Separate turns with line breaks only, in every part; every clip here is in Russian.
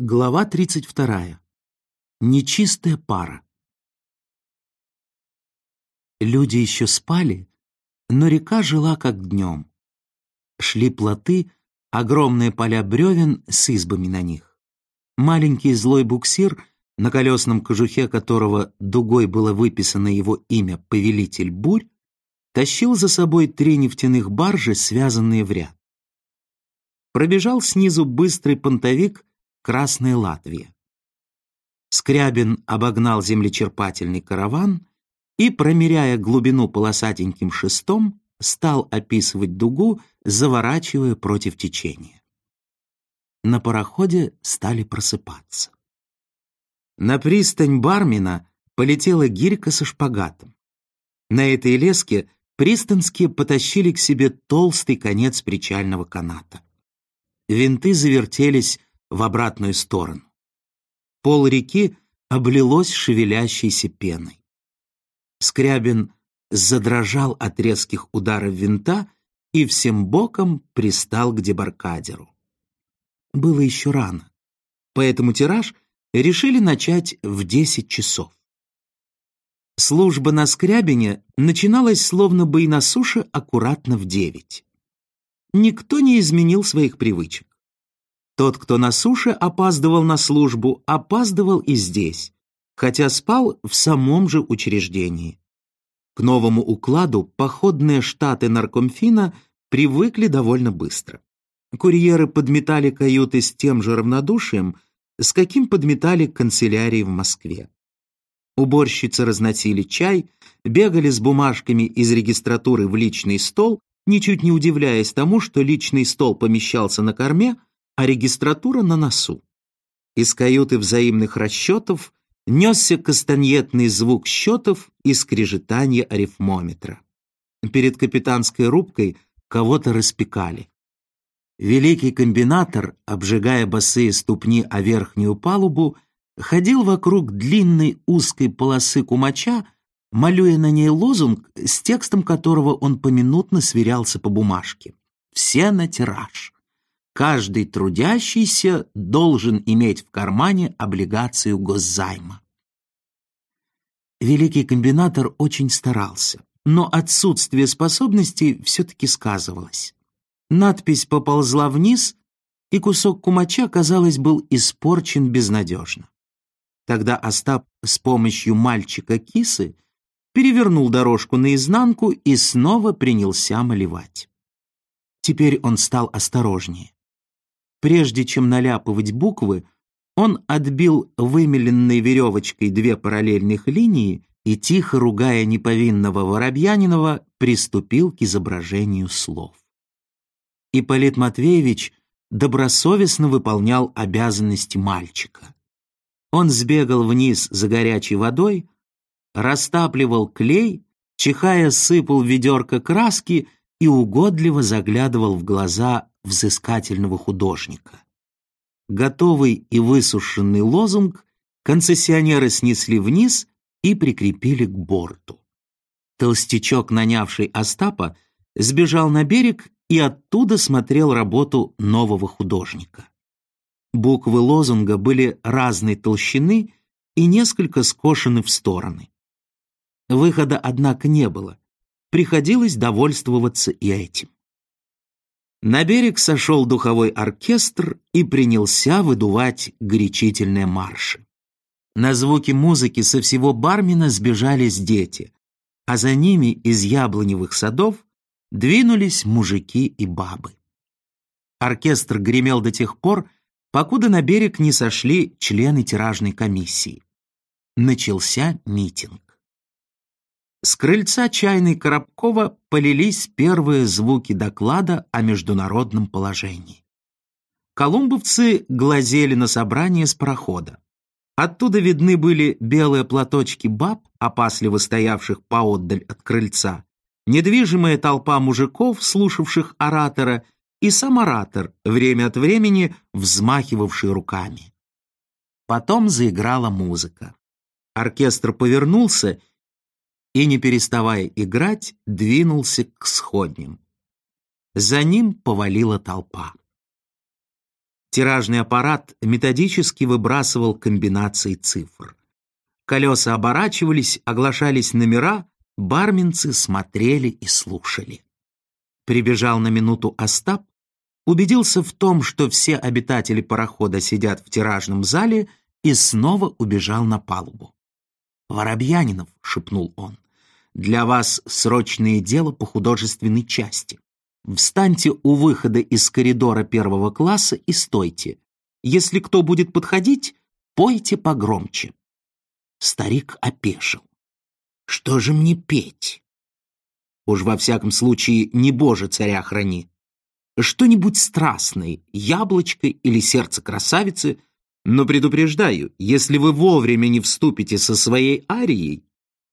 Глава 32. Нечистая пара. Люди еще спали, но река жила как днем. Шли плоты, огромные поля бревен с избами на них. Маленький злой буксир, на колесном кожухе которого дугой было выписано его имя «Повелитель бурь», тащил за собой три нефтяных баржи, связанные в ряд. Пробежал снизу быстрый понтовик «Красная Латвия». Скрябин обогнал землечерпательный караван и, промеряя глубину полосатеньким шестом, стал описывать дугу, заворачивая против течения. На пароходе стали просыпаться. На пристань Бармина полетела гирька со шпагатом. На этой леске пристанские потащили к себе толстый конец причального каната. Винты завертелись в обратную сторону. Пол реки облилось шевелящейся пеной. Скрябин задрожал от резких ударов винта и всем боком пристал к дебаркадеру. Было еще рано, поэтому тираж решили начать в десять часов. Служба на Скрябине начиналась словно бы и на суше аккуратно в девять. Никто не изменил своих привычек. Тот, кто на суше опаздывал на службу, опаздывал и здесь, хотя спал в самом же учреждении. К новому укладу походные штаты наркомфина привыкли довольно быстро. Курьеры подметали каюты с тем же равнодушием, с каким подметали канцелярии в Москве. Уборщицы разносили чай, бегали с бумажками из регистратуры в личный стол, ничуть не удивляясь тому, что личный стол помещался на корме, а регистратура на носу. Из каюты взаимных расчетов несся кастаньетный звук счетов и скрежетание арифмометра. Перед капитанской рубкой кого-то распекали. Великий комбинатор, обжигая босые ступни о верхнюю палубу, ходил вокруг длинной узкой полосы кумача, молюя на ней лозунг, с текстом которого он поминутно сверялся по бумажке. «Все на тираж. Каждый трудящийся должен иметь в кармане облигацию госзайма». Великий комбинатор очень старался, но отсутствие способностей все-таки сказывалось. Надпись поползла вниз, и кусок кумача, казалось, был испорчен безнадежно. Тогда Остап с помощью мальчика-кисы перевернул дорожку наизнанку и снова принялся малевать. Теперь он стал осторожнее. Прежде чем наляпывать буквы, он отбил вымеленной веревочкой две параллельных линии и, тихо ругая неповинного Воробьянинова, приступил к изображению слов. Ипполит Матвеевич добросовестно выполнял обязанности мальчика. Он сбегал вниз за горячей водой, растапливал клей, чихая сыпал ведерко краски и угодливо заглядывал в глаза взыскательного художника. Готовый и высушенный лозунг концессионеры снесли вниз и прикрепили к борту. Толстячок, нанявший Остапа, сбежал на берег и оттуда смотрел работу нового художника. Буквы лозунга были разной толщины и несколько скошены в стороны. Выхода, однако, не было. Приходилось довольствоваться и этим. На берег сошел духовой оркестр и принялся выдувать горячительные марши. На звуки музыки со всего Бармина сбежались дети, а за ними из яблоневых садов двинулись мужики и бабы. Оркестр гремел до тех пор, покуда на берег не сошли члены тиражной комиссии. Начался митинг. С крыльца чайной Коробкова полились первые звуки доклада о международном положении. Колумбовцы глазели на собрание с прохода. Оттуда видны были белые платочки баб, опасливо стоявших поотдаль от крыльца, недвижимая толпа мужиков, слушавших оратора, и сам оратор, время от времени взмахивавший руками. Потом заиграла музыка. Оркестр повернулся и, не переставая играть, двинулся к сходням. За ним повалила толпа. Тиражный аппарат методически выбрасывал комбинации цифр. Колеса оборачивались, оглашались номера, барменцы смотрели и слушали. Прибежал на минуту Остап, убедился в том, что все обитатели парохода сидят в тиражном зале, и снова убежал на палубу. «Воробьянинов», — шепнул он, — «для вас срочное дело по художественной части. Встаньте у выхода из коридора первого класса и стойте. Если кто будет подходить, пойте погромче». Старик опешил. «Что же мне петь?» Уж во всяком случае, не Боже царя храни. Что-нибудь страстное, яблочко или сердце красавицы, но предупреждаю, если вы вовремя не вступите со своей арией,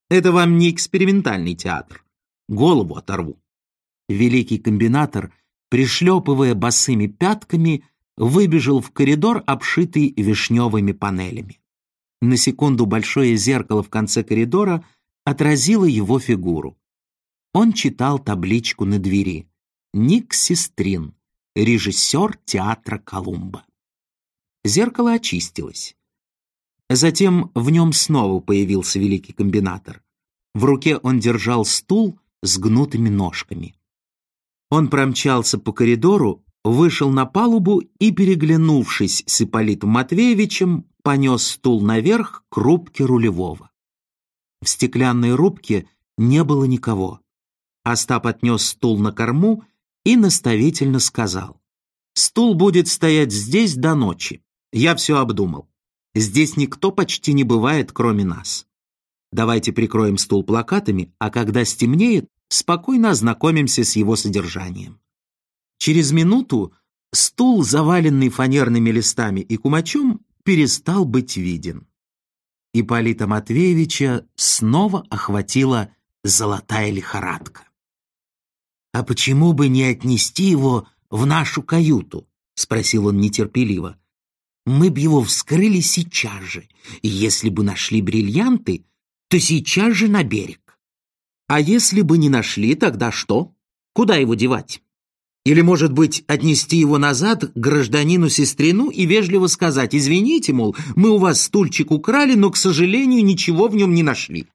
это вам не экспериментальный театр. Голову оторву. Великий комбинатор, пришлепывая босыми пятками, выбежал в коридор, обшитый вишневыми панелями. На секунду большое зеркало в конце коридора отразило его фигуру. Он читал табличку на двери. «Ник Сестрин, режиссер театра Колумба». Зеркало очистилось. Затем в нем снова появился великий комбинатор. В руке он держал стул с гнутыми ножками. Он промчался по коридору, вышел на палубу и, переглянувшись с Ипполитом Матвеевичем, понес стул наверх к рубке рулевого. В стеклянной рубке не было никого. Остап отнес стул на корму и наставительно сказал, «Стул будет стоять здесь до ночи. Я все обдумал. Здесь никто почти не бывает, кроме нас. Давайте прикроем стул плакатами, а когда стемнеет, спокойно ознакомимся с его содержанием. Через минуту стул, заваленный фанерными листами и кумачом, перестал быть виден. Ипполита Матвеевича снова охватила золотая лихорадка. «А почему бы не отнести его в нашу каюту?» — спросил он нетерпеливо мы б его вскрыли сейчас же, и если бы нашли бриллианты, то сейчас же на берег. А если бы не нашли, тогда что? Куда его девать? Или, может быть, отнести его назад гражданину-сестрину и вежливо сказать, извините, мол, мы у вас стульчик украли, но, к сожалению, ничего в нем не нашли.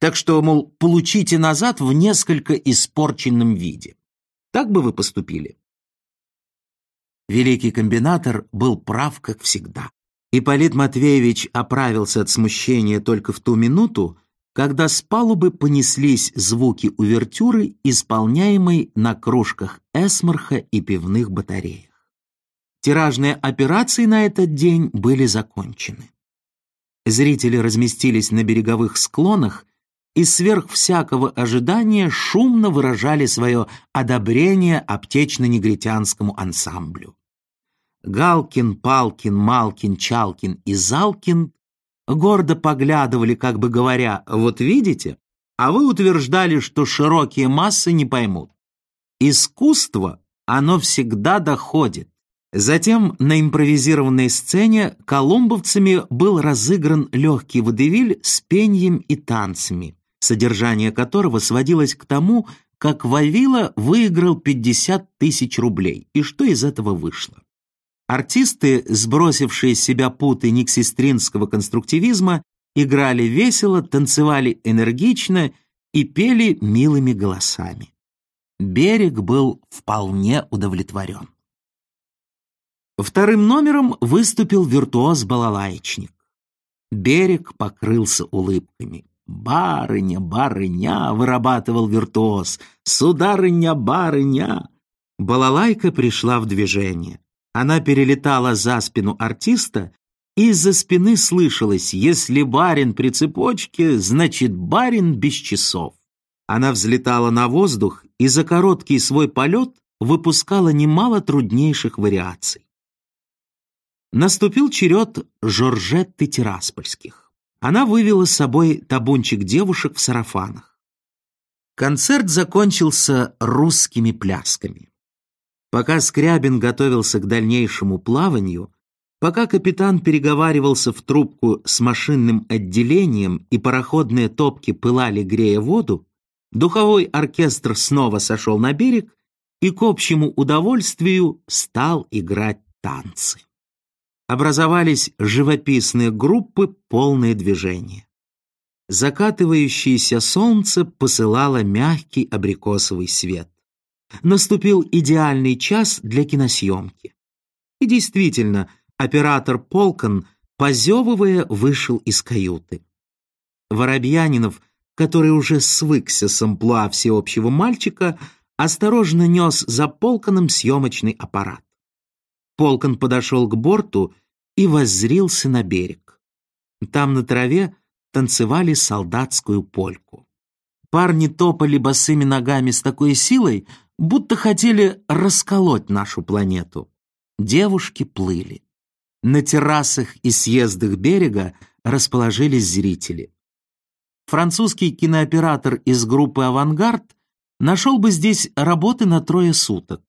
Так что, мол, получите назад в несколько испорченном виде. Так бы вы поступили? Великий комбинатор был прав, как всегда. Ипполит Матвеевич оправился от смущения только в ту минуту, когда с палубы понеслись звуки увертюры, исполняемой на кружках эсмарха и пивных батареях. Тиражные операции на этот день были закончены. Зрители разместились на береговых склонах и сверх всякого ожидания шумно выражали свое одобрение аптечно-негритянскому ансамблю. Галкин, Палкин, Малкин, Чалкин и Залкин гордо поглядывали, как бы говоря, «Вот видите?» А вы утверждали, что широкие массы не поймут. Искусство, оно всегда доходит. Затем на импровизированной сцене колумбовцами был разыгран легкий водевиль с пением и танцами содержание которого сводилось к тому, как Вавила выиграл 50 тысяч рублей, и что из этого вышло. Артисты, сбросившие с себя путы никсистринского конструктивизма, играли весело, танцевали энергично и пели милыми голосами. Берег был вполне удовлетворен. Вторым номером выступил виртуоз-балалаечник. Берег покрылся улыбками. «Барыня, барыня!» — вырабатывал виртуоз. «Сударыня, барыня!» Балалайка пришла в движение. Она перелетала за спину артиста, и из-за спины слышалось «Если барин при цепочке, значит барин без часов». Она взлетала на воздух и за короткий свой полет выпускала немало труднейших вариаций. Наступил черед Жоржетты Тираспольских она вывела с собой табунчик девушек в сарафанах. Концерт закончился русскими плясками. Пока Скрябин готовился к дальнейшему плаванию, пока капитан переговаривался в трубку с машинным отделением и пароходные топки пылали, грея воду, духовой оркестр снова сошел на берег и к общему удовольствию стал играть танцы. Образовались живописные группы, полные движения. Закатывающееся солнце посылало мягкий абрикосовый свет. Наступил идеальный час для киносъемки. И действительно, оператор Полкан, позевывая, вышел из каюты. Воробьянинов, который уже свыкся с амплуа всеобщего мальчика, осторожно нес за Полканом съемочный аппарат. Полкан подошел к борту и воззрился на берег. Там на траве танцевали солдатскую польку. Парни топали босыми ногами с такой силой, будто хотели расколоть нашу планету. Девушки плыли. На террасах и съездах берега расположились зрители. Французский кинооператор из группы «Авангард» нашел бы здесь работы на трое суток.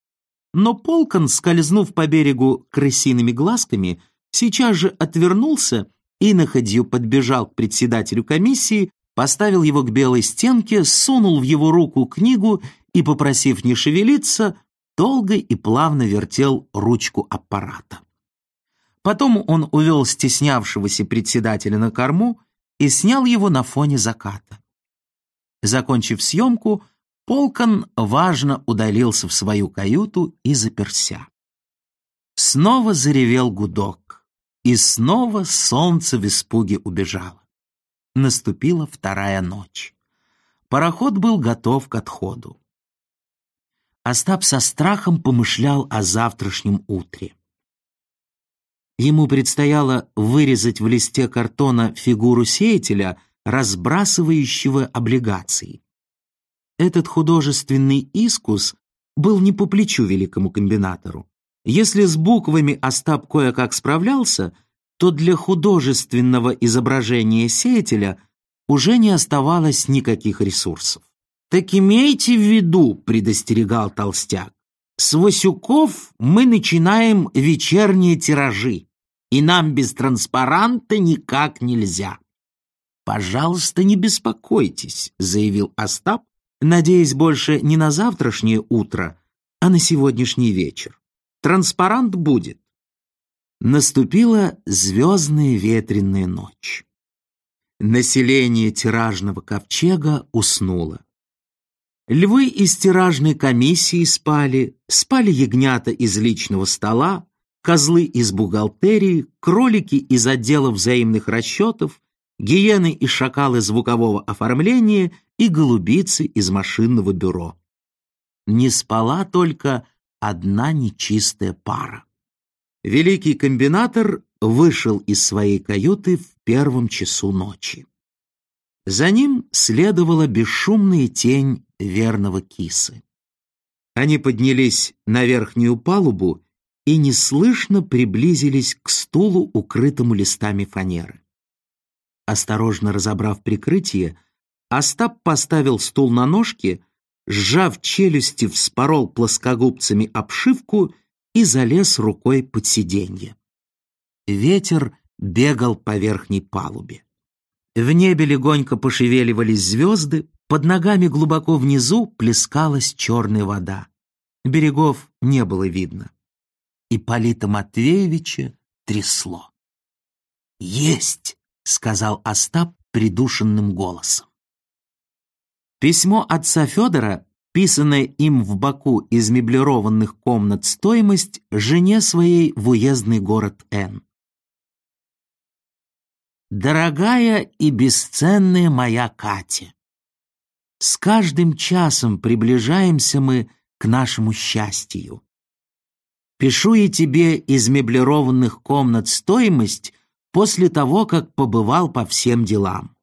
Но Полкан, скользнув по берегу крысиными глазками, сейчас же отвернулся и находью подбежал к председателю комиссии, поставил его к белой стенке, сунул в его руку книгу и, попросив не шевелиться, долго и плавно вертел ручку аппарата. Потом он увел стеснявшегося председателя на корму и снял его на фоне заката. Закончив съемку, Полкан важно удалился в свою каюту и заперся. Снова заревел гудок, и снова солнце в испуге убежало. Наступила вторая ночь. Пароход был готов к отходу. Остап со страхом помышлял о завтрашнем утре. Ему предстояло вырезать в листе картона фигуру сеятеля, разбрасывающего облигации. Этот художественный искус был не по плечу великому комбинатору. Если с буквами Остап кое-как справлялся, то для художественного изображения сеятеля уже не оставалось никаких ресурсов. «Так имейте в виду», — предостерегал толстяк, «с Васюков мы начинаем вечерние тиражи, и нам без транспаранта никак нельзя». «Пожалуйста, не беспокойтесь», — заявил Остап, надеясь больше не на завтрашнее утро, а на сегодняшний вечер. Транспарант будет. Наступила звездная ветреная ночь. Население тиражного ковчега уснуло. Львы из тиражной комиссии спали, спали ягнята из личного стола, козлы из бухгалтерии, кролики из отдела взаимных расчетов, гиены и шакалы звукового оформления и голубицы из машинного бюро. Не спала только одна нечистая пара. Великий комбинатор вышел из своей каюты в первом часу ночи. За ним следовала бесшумная тень верного кисы. Они поднялись на верхнюю палубу и неслышно приблизились к стулу, укрытому листами фанеры. Осторожно разобрав прикрытие, Остап поставил стул на ножки, сжав челюсти, вспорол плоскогубцами обшивку и залез рукой под сиденье. Ветер бегал по верхней палубе. В небе легонько пошевеливались звезды, под ногами глубоко внизу плескалась черная вода. Берегов не было видно. И Полита Матвеевича трясло. «Есть!» — сказал Остап придушенным голосом. Письмо отца Федора, писанное им в Баку из меблированных комнат стоимость жене своей в уездный город Н. Дорогая и бесценная моя Катя, с каждым часом приближаемся мы к нашему счастью. Пишу я тебе из меблированных комнат стоимость после того, как побывал по всем делам.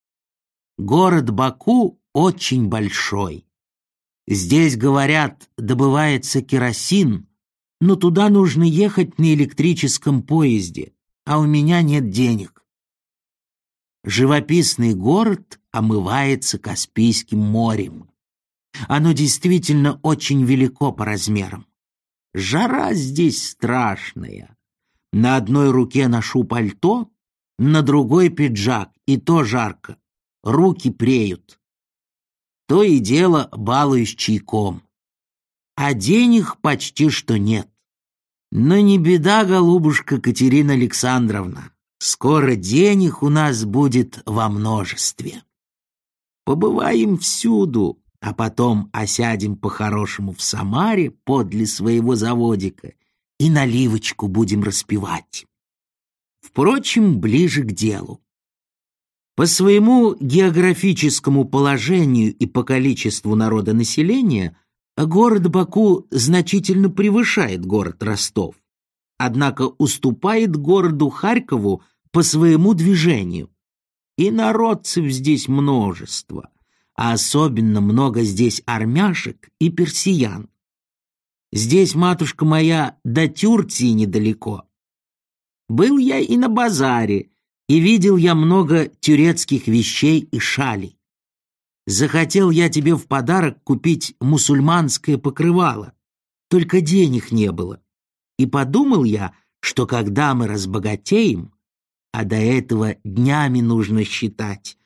Город Баку очень большой. Здесь, говорят, добывается керосин, но туда нужно ехать на электрическом поезде, а у меня нет денег. Живописный город омывается Каспийским морем. Оно действительно очень велико по размерам. Жара здесь страшная. На одной руке ношу пальто, на другой пиджак, и то жарко. Руки преют то и дело балуюсь чайком. А денег почти что нет. Но не беда, голубушка Катерина Александровна. Скоро денег у нас будет во множестве. Побываем всюду, а потом осядем по-хорошему в Самаре подле своего заводика и наливочку будем распивать. Впрочем, ближе к делу. По своему географическому положению и по количеству народонаселения город Баку значительно превышает город Ростов, однако уступает городу Харькову по своему движению. И народцев здесь множество, а особенно много здесь армяшек и персиян. Здесь, матушка моя, до Тюрции недалеко. Был я и на базаре, и видел я много тюрецких вещей и шалей. Захотел я тебе в подарок купить мусульманское покрывало, только денег не было. И подумал я, что когда мы разбогатеем, а до этого днями нужно считать,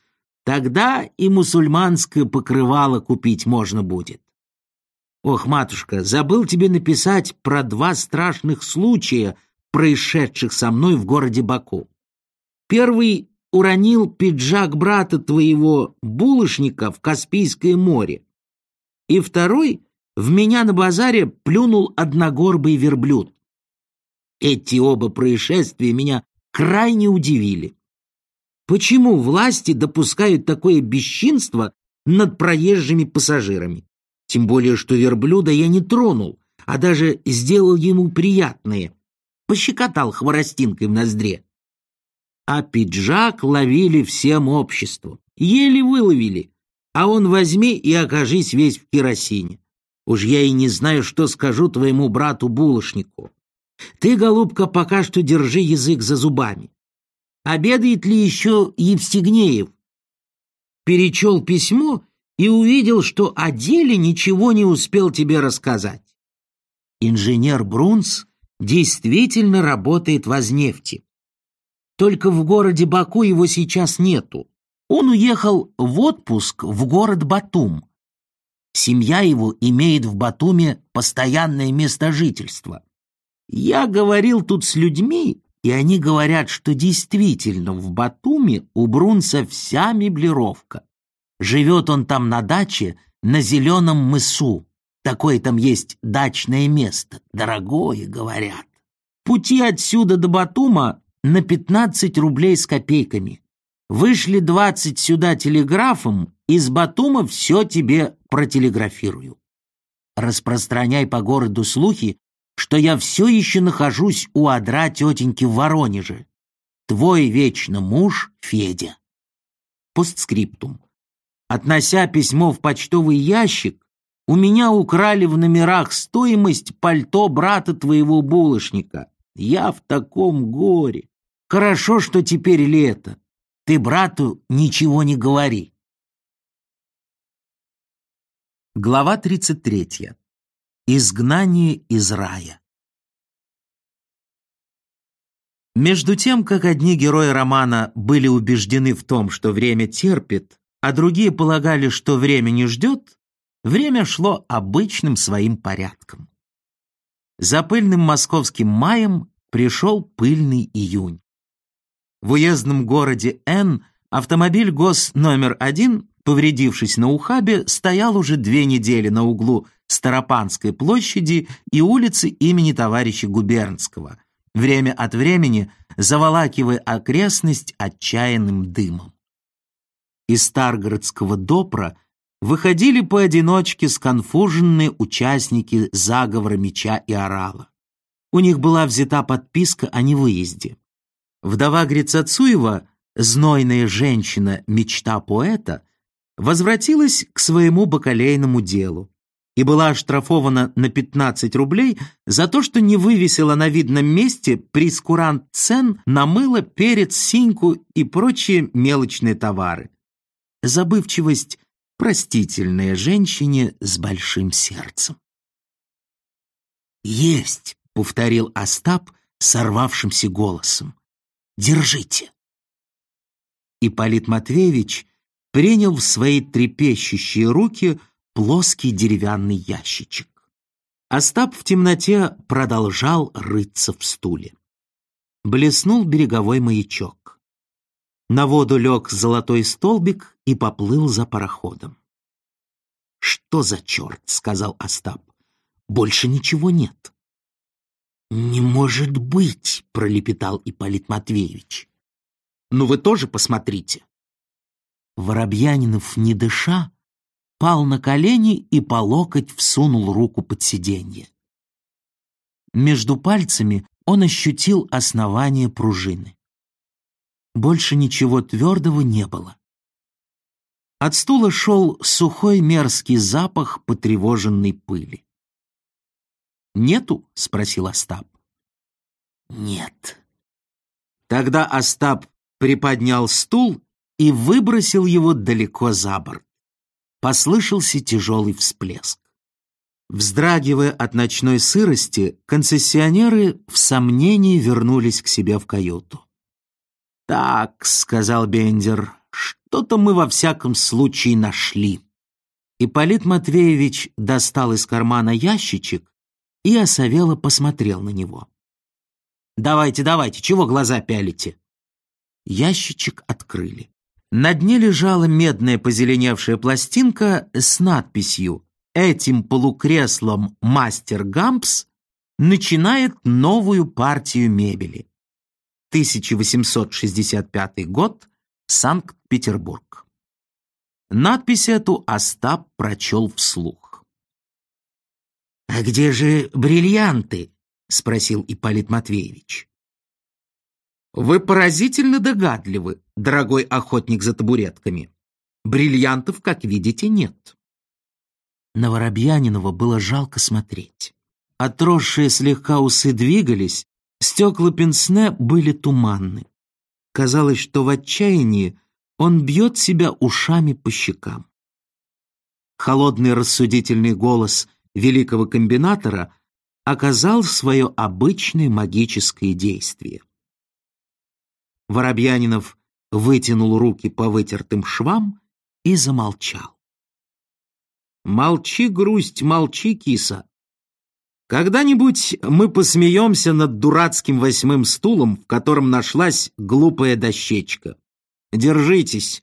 тогда и мусульманское покрывало купить можно будет. Ох, матушка, забыл тебе написать про два страшных случая, происшедших со мной в городе Баку. Первый уронил пиджак брата твоего булочника в Каспийское море, и второй в меня на базаре плюнул одногорбый верблюд. Эти оба происшествия меня крайне удивили. Почему власти допускают такое бесчинство над проезжими пассажирами? Тем более, что верблюда я не тронул, а даже сделал ему приятное. Пощекотал хворостинкой в ноздре а пиджак ловили всем обществом. Еле выловили, а он возьми и окажись весь в керосине. Уж я и не знаю, что скажу твоему брату-булочнику. Ты, голубка, пока что держи язык за зубами. Обедает ли еще Евстигнеев? Перечел письмо и увидел, что о деле ничего не успел тебе рассказать. Инженер Брунс действительно работает в Азнефти. Только в городе Баку его сейчас нету. Он уехал в отпуск в город Батум. Семья его имеет в Батуме постоянное место жительства. Я говорил тут с людьми, и они говорят, что действительно в Батуме у Брунца вся меблировка. Живет он там на даче на Зеленом мысу. Такое там есть дачное место, дорогое, говорят. Пути отсюда до Батума на 15 рублей с копейками. Вышли 20 сюда телеграфом, из Батума все тебе протелеграфирую. Распространяй по городу слухи, что я все еще нахожусь у адра тетеньки в Воронеже. Твой вечно муж Федя. Постскриптум. Относя письмо в почтовый ящик, у меня украли в номерах стоимость пальто брата твоего булочника. Я в таком горе. Хорошо, что теперь лето. Ты брату ничего не говори. Глава 33. Изгнание из рая. Между тем, как одни герои романа были убеждены в том, что время терпит, а другие полагали, что время не ждет, время шло обычным своим порядком. За пыльным московским маем пришел пыльный июнь. В уездном городе Н автомобиль ГОС номер один, повредившись на ухабе, стоял уже две недели на углу Старопанской площади и улицы имени товарища Губернского, время от времени заволакивая окрестность отчаянным дымом. Из Старгородского допра выходили поодиночке сконфуженные участники заговора меча и орала. У них была взята подписка о невыезде. Вдова Грицацуева, знойная женщина, мечта поэта, возвратилась к своему бакалейному делу и была оштрафована на 15 рублей за то, что не вывесила на видном месте прескурант цен на мыло, перец, синьку и прочие мелочные товары. Забывчивость простительная женщине с большим сердцем. «Есть!» — повторил Остап сорвавшимся голосом. Держите!» Ипполит Матвеевич принял в свои трепещущие руки плоский деревянный ящичек. Остап в темноте продолжал рыться в стуле. Блеснул береговой маячок. На воду лег золотой столбик и поплыл за пароходом. «Что за черт?» — сказал Остап. «Больше ничего нет». «Не может быть!» — пролепетал Ипполит Матвеевич. «Ну вы тоже посмотрите». Воробьянинов, не дыша, пал на колени и по локоть всунул руку под сиденье. Между пальцами он ощутил основание пружины. Больше ничего твердого не было. От стула шел сухой мерзкий запах потревоженной пыли. «Нету?» — спросил Остап. «Нет». Тогда Остап приподнял стул и выбросил его далеко за борт. Послышался тяжелый всплеск. Вздрагивая от ночной сырости, концессионеры в сомнении вернулись к себе в каюту. «Так», — сказал Бендер, — «что-то мы во всяком случае нашли». Ипполит Матвеевич достал из кармана ящичек и осовело посмотрел на него. «Давайте, давайте, чего глаза пялите?» Ящичек открыли. На дне лежала медная позеленевшая пластинка с надписью «Этим полукреслом мастер Гампс начинает новую партию мебели». 1865 год, Санкт-Петербург. Надпись эту Остап прочел вслух. «А где же бриллианты?» — спросил Ипполит Матвеевич. «Вы поразительно догадливы, дорогой охотник за табуретками. Бриллиантов, как видите, нет». На Воробьянинова было жалко смотреть. Отросшие слегка усы двигались, стекла пенсне были туманны. Казалось, что в отчаянии он бьет себя ушами по щекам. Холодный рассудительный голос великого комбинатора оказал свое обычное магическое действие. Воробьянинов вытянул руки по вытертым швам и замолчал. «Молчи, грусть, молчи, киса. Когда-нибудь мы посмеемся над дурацким восьмым стулом, в котором нашлась глупая дощечка. Держитесь.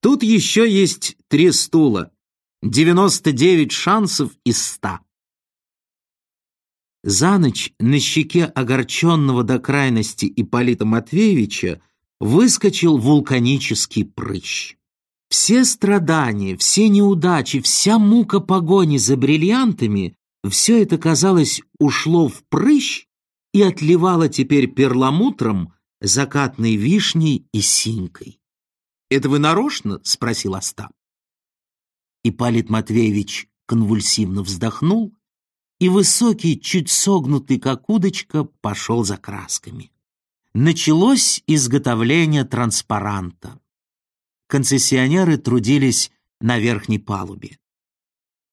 Тут еще есть три стула. Девяносто девять шансов из ста. За ночь на щеке огорченного до крайности Ипполита Матвеевича выскочил вулканический прыщ. Все страдания, все неудачи, вся мука погони за бриллиантами все это, казалось, ушло в прыщ и отливало теперь перламутром, закатной вишней и синькой. «Это вы нарочно?» — спросил Остап. Ипполит Матвеевич конвульсивно вздохнул, и высокий, чуть согнутый, как удочка, пошел за красками. Началось изготовление транспаранта. Концессионеры трудились на верхней палубе.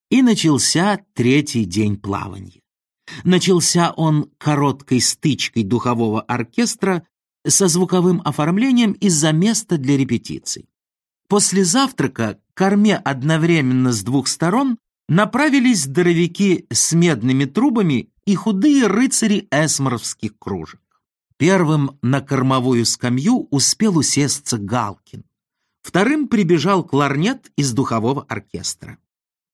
И начался третий день плавания. Начался он короткой стычкой духового оркестра со звуковым оформлением из-за места для репетиций. После завтрака корме одновременно с двух сторон направились здоровяки с медными трубами и худые рыцари эсморовских кружек. Первым на кормовую скамью успел усесться Галкин. Вторым прибежал кларнет из духового оркестра.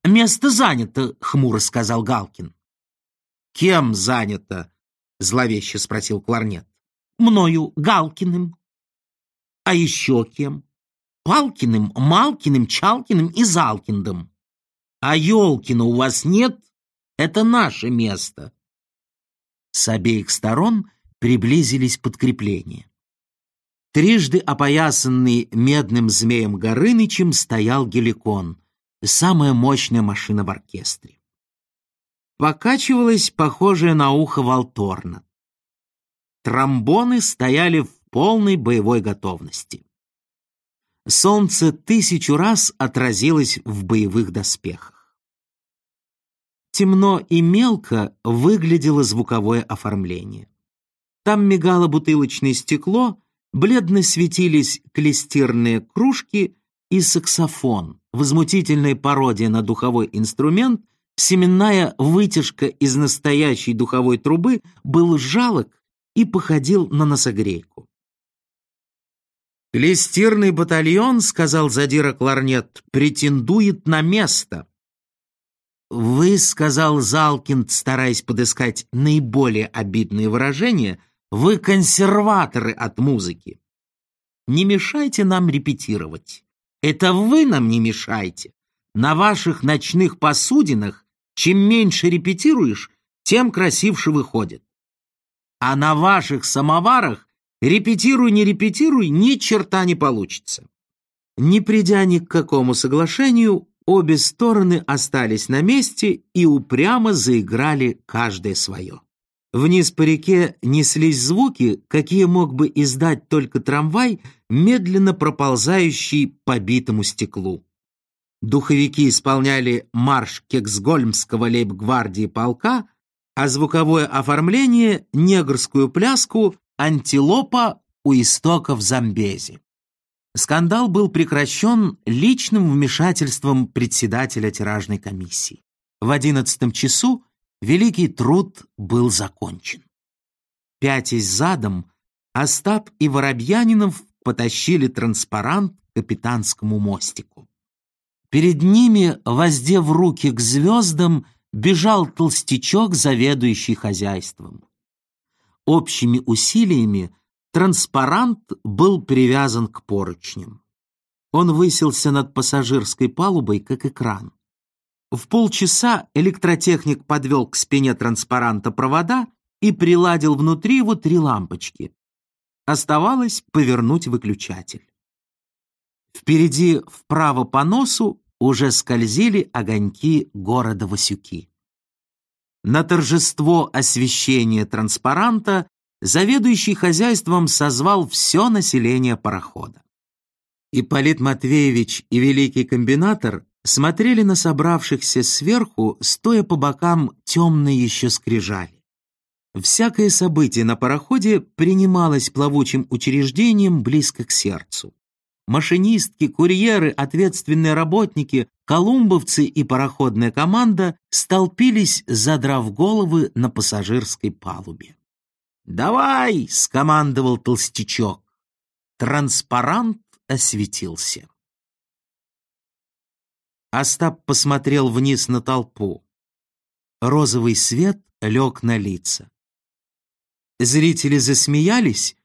«Место занято», — хмуро сказал Галкин. «Кем занято?» — зловеще спросил кларнет. «Мною, Галкиным». «А еще кем?» «Палкиным, Малкиным, Чалкиным и Залкиндом». «А Ёлкина у вас нет? Это наше место». С обеих сторон приблизились подкрепления. Трижды опоясанный медным змеем Горынычем стоял геликон — самая мощная машина в оркестре. Покачивалась похожая на ухо волторна. Тромбоны стояли в полной боевой готовности. Солнце тысячу раз отразилось в боевых доспехах. Темно и мелко выглядело звуковое оформление. Там мигало бутылочное стекло, бледно светились клестирные кружки и саксофон, возмутительная пародия на духовой инструмент, Семенная вытяжка из настоящей духовой трубы был жалок и походил на носогрейку. «Клестирный батальон, — сказал задира Кларнет, — претендует на место». «Вы, — сказал Залкинд, стараясь подыскать наиболее обидные выражения, — вы консерваторы от музыки. Не мешайте нам репетировать. Это вы нам не мешайте. На ваших ночных посудинах чем меньше репетируешь, тем красивше выходит. А на ваших самоварах репетируй, не репетируй, ни черта не получится. Не придя ни к какому соглашению, обе стороны остались на месте и упрямо заиграли каждое свое. Вниз по реке неслись звуки, какие мог бы издать только трамвай, медленно проползающий по битому стеклу. Духовики исполняли марш Кексгольмского лейб-гвардии полка, а звуковое оформление — негрскую пляску «Антилопа у истоков Замбези». Скандал был прекращен личным вмешательством председателя тиражной комиссии. В одиннадцатом часу великий труд был закончен. Пятясь задом, Остап и Воробьянинов потащили транспарант к капитанскому мостику. Перед ними, воздев руки к звездам, бежал толстячок, заведующий хозяйством. Общими усилиями транспарант был привязан к поручням. Он высился над пассажирской палубой, как экран. В полчаса электротехник подвел к спине транспаранта провода и приладил внутри его три лампочки. Оставалось повернуть выключатель. Впереди, вправо по носу, уже скользили огоньки города Васюки. На торжество освещения транспаранта заведующий хозяйством созвал все население парохода. Ипполит Матвеевич и великий комбинатор смотрели на собравшихся сверху, стоя по бокам темной еще скрижали. Всякое событие на пароходе принималось плавучим учреждением близко к сердцу. Машинистки, курьеры, ответственные работники, колумбовцы и пароходная команда столпились, задрав головы на пассажирской палубе. «Давай!» — скомандовал толстячок. Транспарант осветился. Остап посмотрел вниз на толпу. Розовый свет лег на лица. Зрители засмеялись,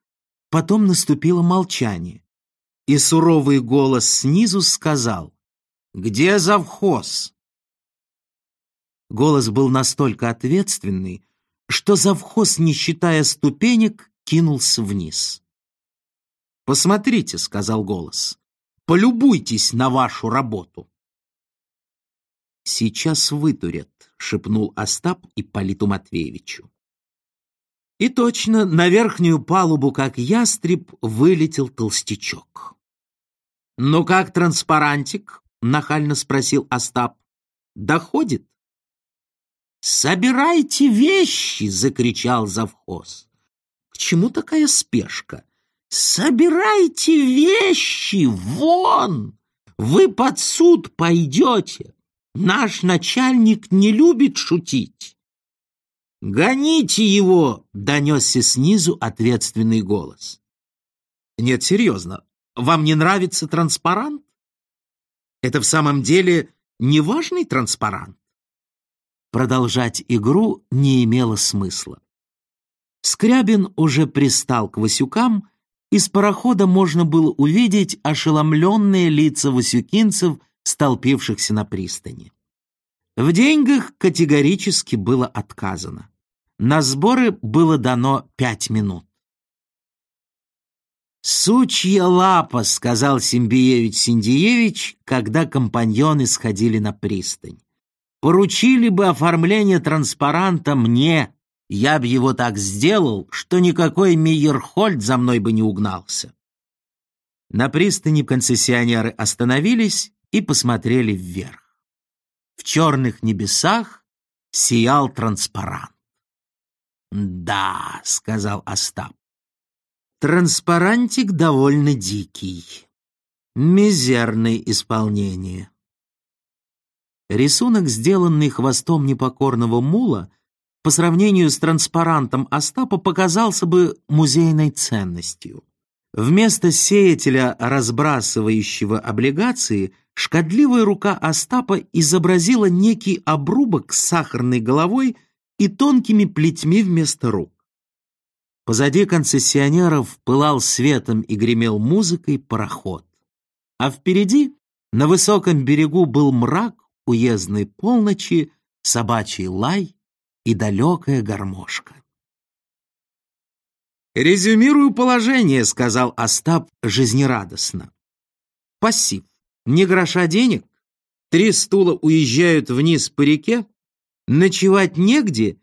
потом наступило молчание и суровый голос снизу сказал «Где завхоз?» Голос был настолько ответственный, что завхоз, не считая ступенек, кинулся вниз. «Посмотрите», — сказал голос, — «полюбуйтесь на вашу работу». «Сейчас вытурят», — шепнул Остап Ипполиту Матвеевичу. И точно на верхнюю палубу, как ястреб, вылетел толстячок. «Ну как транспарантик?» — нахально спросил Остап. «Доходит?» «Собирайте вещи!» — закричал завхоз. «К чему такая спешка?» «Собирайте вещи! Вон! Вы под суд пойдете! Наш начальник не любит шутить!» «Гоните его!» — донесся снизу ответственный голос. «Нет, серьезно, вам не нравится транспарант? Это в самом деле неважный транспарант? Продолжать игру не имело смысла. Скрябин уже пристал к Васюкам, из парохода можно было увидеть ошеломленные лица васюкинцев, столпившихся на пристани. В деньгах категорически было отказано. На сборы было дано пять минут. «Сучья лапа», — сказал Симбиевич Синдиевич, когда компаньоны сходили на пристань. «Поручили бы оформление транспаранта мне, я б его так сделал, что никакой Мейерхольд за мной бы не угнался». На пристани концессионеры остановились и посмотрели вверх. В черных небесах сиял транспарант. «Да», — сказал Остап, Транспарантик довольно дикий. Мизерное исполнение. Рисунок, сделанный хвостом непокорного мула, по сравнению с транспарантом Остапа показался бы музейной ценностью. Вместо сеятеля, разбрасывающего облигации, шкодливая рука Остапа изобразила некий обрубок с сахарной головой и тонкими плетьми вместо рук. Позади концессионеров пылал светом и гремел музыкой пароход. А впереди, на высоком берегу, был мрак уездной полночи, собачий лай и далекая гармошка. «Резюмирую положение», — сказал Остап жизнерадостно. «Пассив. Ни гроша денег. Три стула уезжают вниз по реке. Ночевать негде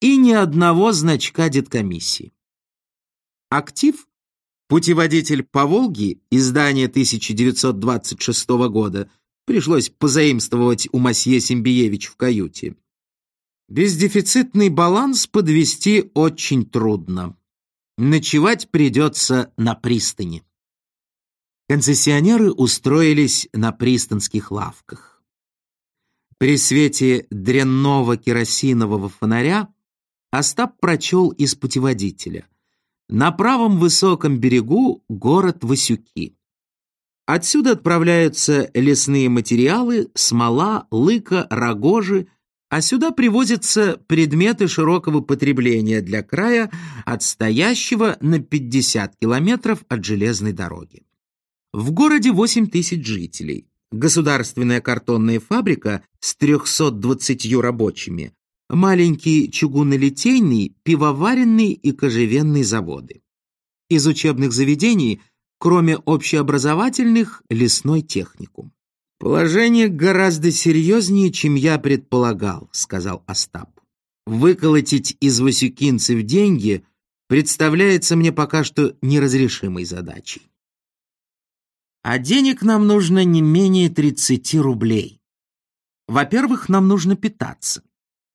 и ни одного значка деткомиссии. Актив — путеводитель по Волге, издание 1926 года, пришлось позаимствовать у Масье Симбиевич в каюте. Бездефицитный баланс подвести очень трудно. Ночевать придется на пристани. Концессионеры устроились на пристанских лавках. При свете дрянного керосинового фонаря Остап прочел из путеводителя. На правом высоком берегу город Васюки. Отсюда отправляются лесные материалы, смола, лыка, рогожи, а сюда привозятся предметы широкого потребления для края, отстоящего на 50 километров от железной дороги. В городе 8 тысяч жителей. Государственная картонная фабрика с 320 рабочими, маленький чугунолитейный, пивоваренный и кожевенный заводы. Из учебных заведений, кроме общеобразовательных, лесной техникум. «Положение гораздо серьезнее, чем я предполагал», — сказал Остап. «Выколотить из васюкинцев деньги представляется мне пока что неразрешимой задачей. А денег нам нужно не менее 30 рублей. Во-первых, нам нужно питаться.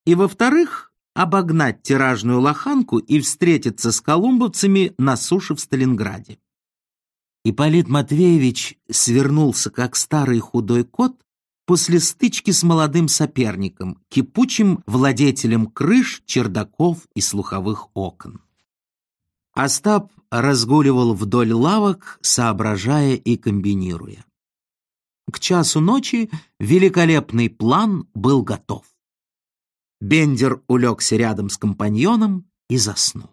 И во-вторых, обогнать тиражную лоханку и встретиться с колумбовцами на суше в Сталинграде. Ипполит Матвеевич свернулся, как старый худой кот, после стычки с молодым соперником, кипучим владетелем крыш, чердаков и слуховых окон. Остап разгуливал вдоль лавок, соображая и комбинируя. К часу ночи великолепный план был готов. Бендер улегся рядом с компаньоном и заснул.